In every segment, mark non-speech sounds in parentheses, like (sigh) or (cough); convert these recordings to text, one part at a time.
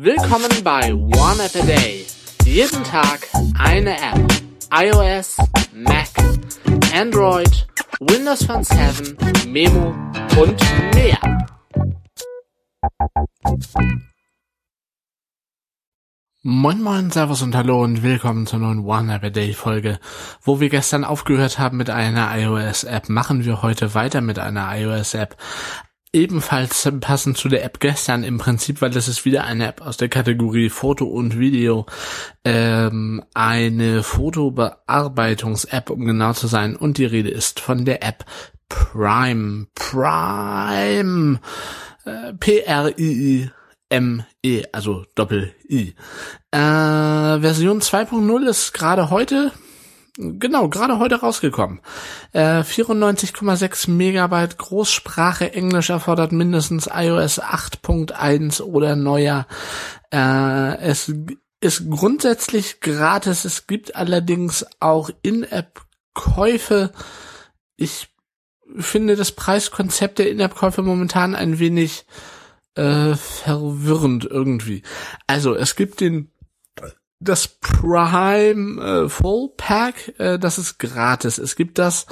Willkommen bei One App a Day. Jeden Tag eine App. iOS, Mac, Android, Windows Phone 7, Memo und mehr. Moin Moin, Servus und Hallo und willkommen zur neuen One App a Day Folge. Wo wir gestern aufgehört haben mit einer iOS App, machen wir heute weiter mit einer iOS App ebenfalls passend zu der App gestern im Prinzip, weil das ist wieder eine App aus der Kategorie Foto und Video, ähm, eine Fotobearbeitungs-App, um genau zu sein. Und die Rede ist von der App Prime. Prime. Äh, P-R-I-I. M-E, also Doppel-I. Äh, Version 2.0 ist gerade heute Genau, gerade heute rausgekommen. Äh, 94,6 Megabyte Großsprache Englisch erfordert mindestens iOS 8.1 oder neuer. Äh, es ist grundsätzlich gratis. Es gibt allerdings auch In-App-Käufe. Ich finde das Preiskonzept der In-App-Käufe momentan ein wenig äh, verwirrend irgendwie. Also es gibt den das Prime äh, Full Pack, äh, das ist gratis. Es gibt das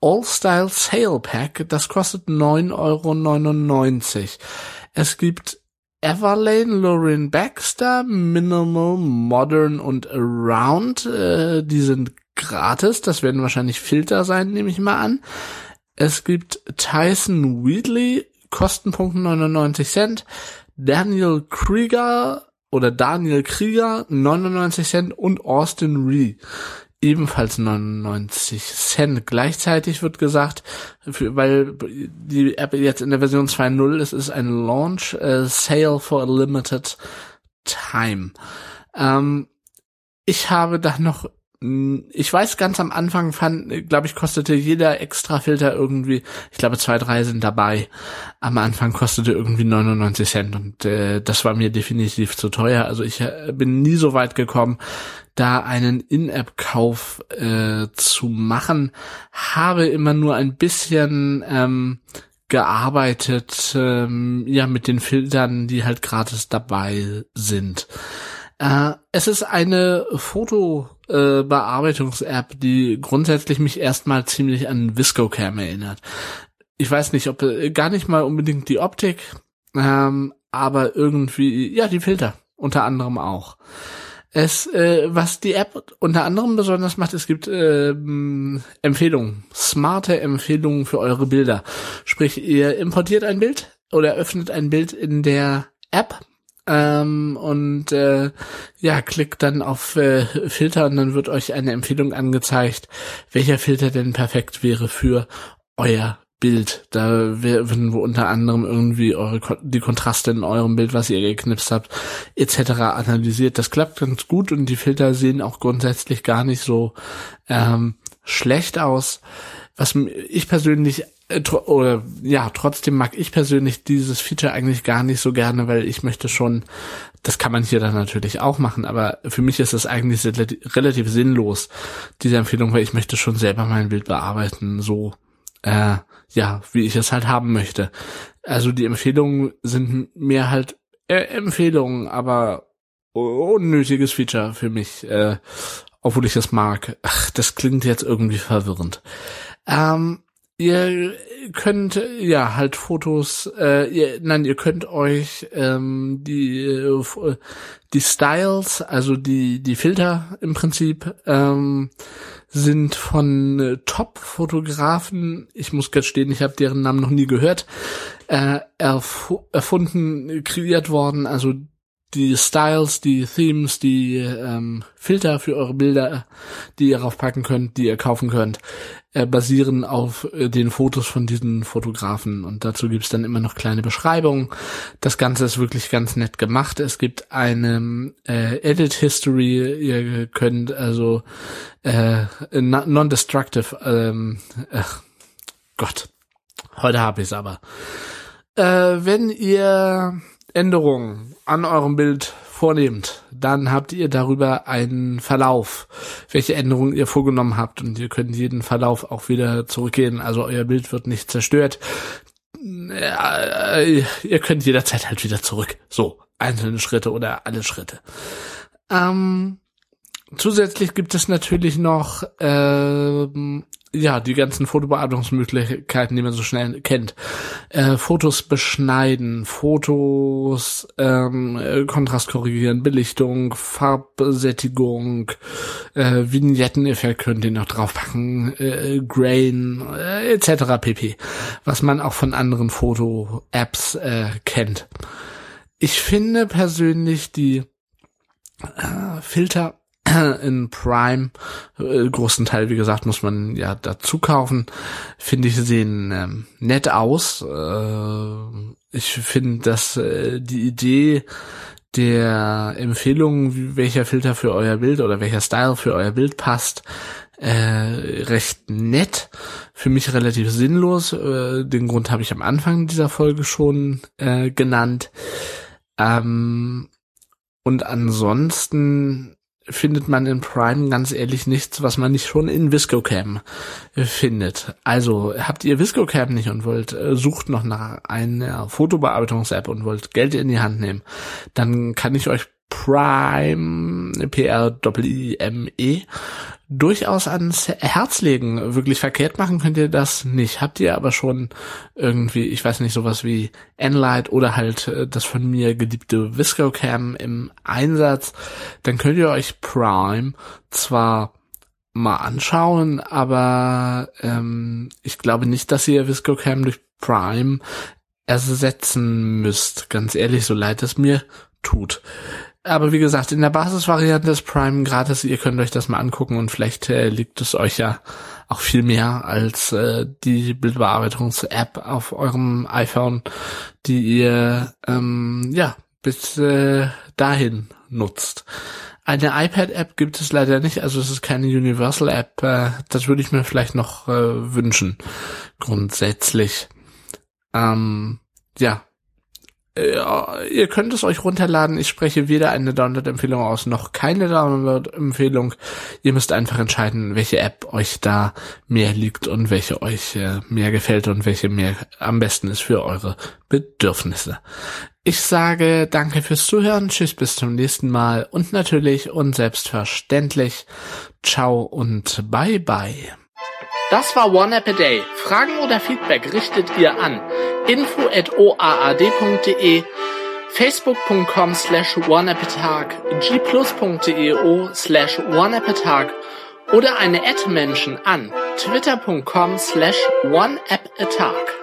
All-Style Sale Pack, das kostet 9,99 Euro. Es gibt Everlane, Lorraine Baxter, Minimal, Modern und Around. Äh, die sind gratis. Das werden wahrscheinlich Filter sein, nehme ich mal an. Es gibt Tyson Wheatley, Kostenpunkt 99 Cent. Daniel Krieger, oder Daniel Krieger 99 Cent und Austin Ree ebenfalls 99 Cent. Gleichzeitig wird gesagt, weil die App jetzt in der Version 2.0 ist, ist ein Launch uh, Sale for a Limited Time. Ähm, ich habe da noch ich weiß ganz am Anfang fand, glaube ich, kostete jeder Extra-Filter irgendwie, ich glaube zwei, drei sind dabei. Am Anfang kostete irgendwie 99 Cent und äh, das war mir definitiv zu teuer. Also ich äh, bin nie so weit gekommen, da einen In-App-Kauf äh, zu machen. Habe immer nur ein bisschen ähm, gearbeitet, ähm, ja, mit den Filtern, die halt gratis dabei sind. Äh, es ist eine Fotobearbeitungs-App, äh, die grundsätzlich mich erstmal ziemlich an ViscoCam erinnert. Ich weiß nicht, ob äh, gar nicht mal unbedingt die Optik, ähm, aber irgendwie, ja, die Filter unter anderem auch. Es, äh, was die App unter anderem besonders macht, es gibt ähm, Empfehlungen, smarte Empfehlungen für eure Bilder. Sprich, ihr importiert ein Bild oder öffnet ein Bild in der App ähm, und äh, ja, klickt dann auf äh, Filter und dann wird euch eine Empfehlung angezeigt, welcher Filter denn perfekt wäre für euer Bild. Da werden wir unter anderem irgendwie eure die Kontraste in eurem Bild, was ihr geknipst habt, etc. analysiert. Das klappt ganz gut und die Filter sehen auch grundsätzlich gar nicht so ähm, schlecht aus. Was ich persönlich äh, oder ja, trotzdem mag ich persönlich dieses Feature eigentlich gar nicht so gerne, weil ich möchte schon, das kann man hier dann natürlich auch machen, aber für mich ist es eigentlich relativ sinnlos, diese Empfehlung, weil ich möchte schon selber mein Bild bearbeiten, so äh, ja, wie ich es halt haben möchte. Also die Empfehlungen sind mir halt äh, Empfehlungen, aber unnötiges Feature für mich, äh, obwohl ich es mag. Ach, das klingt jetzt irgendwie verwirrend. Ähm, Ihr könnt ja halt Fotos, äh, ihr, nein, ihr könnt euch ähm, die äh, die Styles, also die die Filter im Prinzip ähm, sind von äh, Top-Fotografen. Ich muss gestehen, ich habe deren Namen noch nie gehört. Äh, erf erfunden, kreiert worden. Also die Styles, die Themes, die ähm, Filter für eure Bilder, die ihr raufpacken könnt, die ihr kaufen könnt, äh, basieren auf äh, den Fotos von diesen Fotografen. Und dazu gibt's dann immer noch kleine Beschreibungen. Das Ganze ist wirklich ganz nett gemacht. Es gibt eine äh, Edit History. Ihr könnt also äh, non-destructive, ähm, äh, Gott, heute habe ich's aber. Äh, wenn ihr Änderungen an eurem Bild vornehmt, dann habt ihr darüber einen Verlauf, welche Änderungen ihr vorgenommen habt und ihr könnt jeden Verlauf auch wieder zurückgehen. Also euer Bild wird nicht zerstört. Ja, ihr könnt jederzeit halt wieder zurück. So, einzelne Schritte oder alle Schritte. Ähm, zusätzlich gibt es natürlich noch ähm, ja, die ganzen Fotobearbeitungsmöglichkeiten, die man so schnell kennt. Äh, Fotos beschneiden, Fotos ähm, äh, Kontrast korrigieren, Belichtung, Farbsättigung, äh, Vignetteneffekt könnt ihr noch draufpacken, äh, Grain, äh, etc. pp. Was man auch von anderen Foto-Apps äh, kennt. Ich finde persönlich die äh, Filter (clears throat) in Prime, äh, großen Teil, wie gesagt, muss man ja dazu kaufen. Finde ich, sehen ähm, nett aus. Äh, ich finde, dass äh, die Idee der Empfehlung, welcher Filter für euer Bild oder welcher Style für euer Bild passt, äh, recht nett. Für mich relativ sinnlos. Äh, den Grund habe ich am Anfang dieser Folge schon äh, genannt. Ähm, und ansonsten findet man in Prime ganz ehrlich nichts, was man nicht schon in ViscoCam findet. Also habt ihr ViscoCam nicht und wollt äh, sucht noch nach einer Fotobearbeitungs-App und wollt Geld in die Hand nehmen, dann kann ich euch Prime, P-R-I-M-E, durchaus ans Herz legen. Wirklich verkehrt machen könnt ihr das nicht. Habt ihr aber schon irgendwie, ich weiß nicht, sowas wie Enlight oder halt äh, das von mir geliebte ViscoCam im Einsatz, dann könnt ihr euch Prime zwar mal anschauen, aber ähm, ich glaube nicht, dass ihr ViscoCam durch Prime ersetzen müsst. Ganz ehrlich, so leid es mir tut. Aber wie gesagt, in der Basisvariante des Prime gratis, ihr könnt euch das mal angucken und vielleicht äh, liegt es euch ja auch viel mehr als äh, die Bildbearbeitungs-App auf eurem iPhone, die ihr ähm, ja bis äh, dahin nutzt. Eine iPad-App gibt es leider nicht, also es ist keine Universal-App. Äh, das würde ich mir vielleicht noch äh, wünschen, grundsätzlich. Ähm, ja, ja, ihr könnt es euch runterladen. Ich spreche weder eine Download-Empfehlung aus, noch keine Download-Empfehlung. Ihr müsst einfach entscheiden, welche App euch da mehr liegt und welche euch äh, mehr gefällt und welche mehr am besten ist für eure Bedürfnisse. Ich sage danke fürs Zuhören, tschüss bis zum nächsten Mal und natürlich und selbstverständlich ciao und bye bye. Das war One App a Day. Fragen oder Feedback richtet ihr an info.oaad.de, facebook.com slash oneappatag, gplus.eo slash oneappatag oder eine Ad-Menschen an twitter.com slash oneappatag.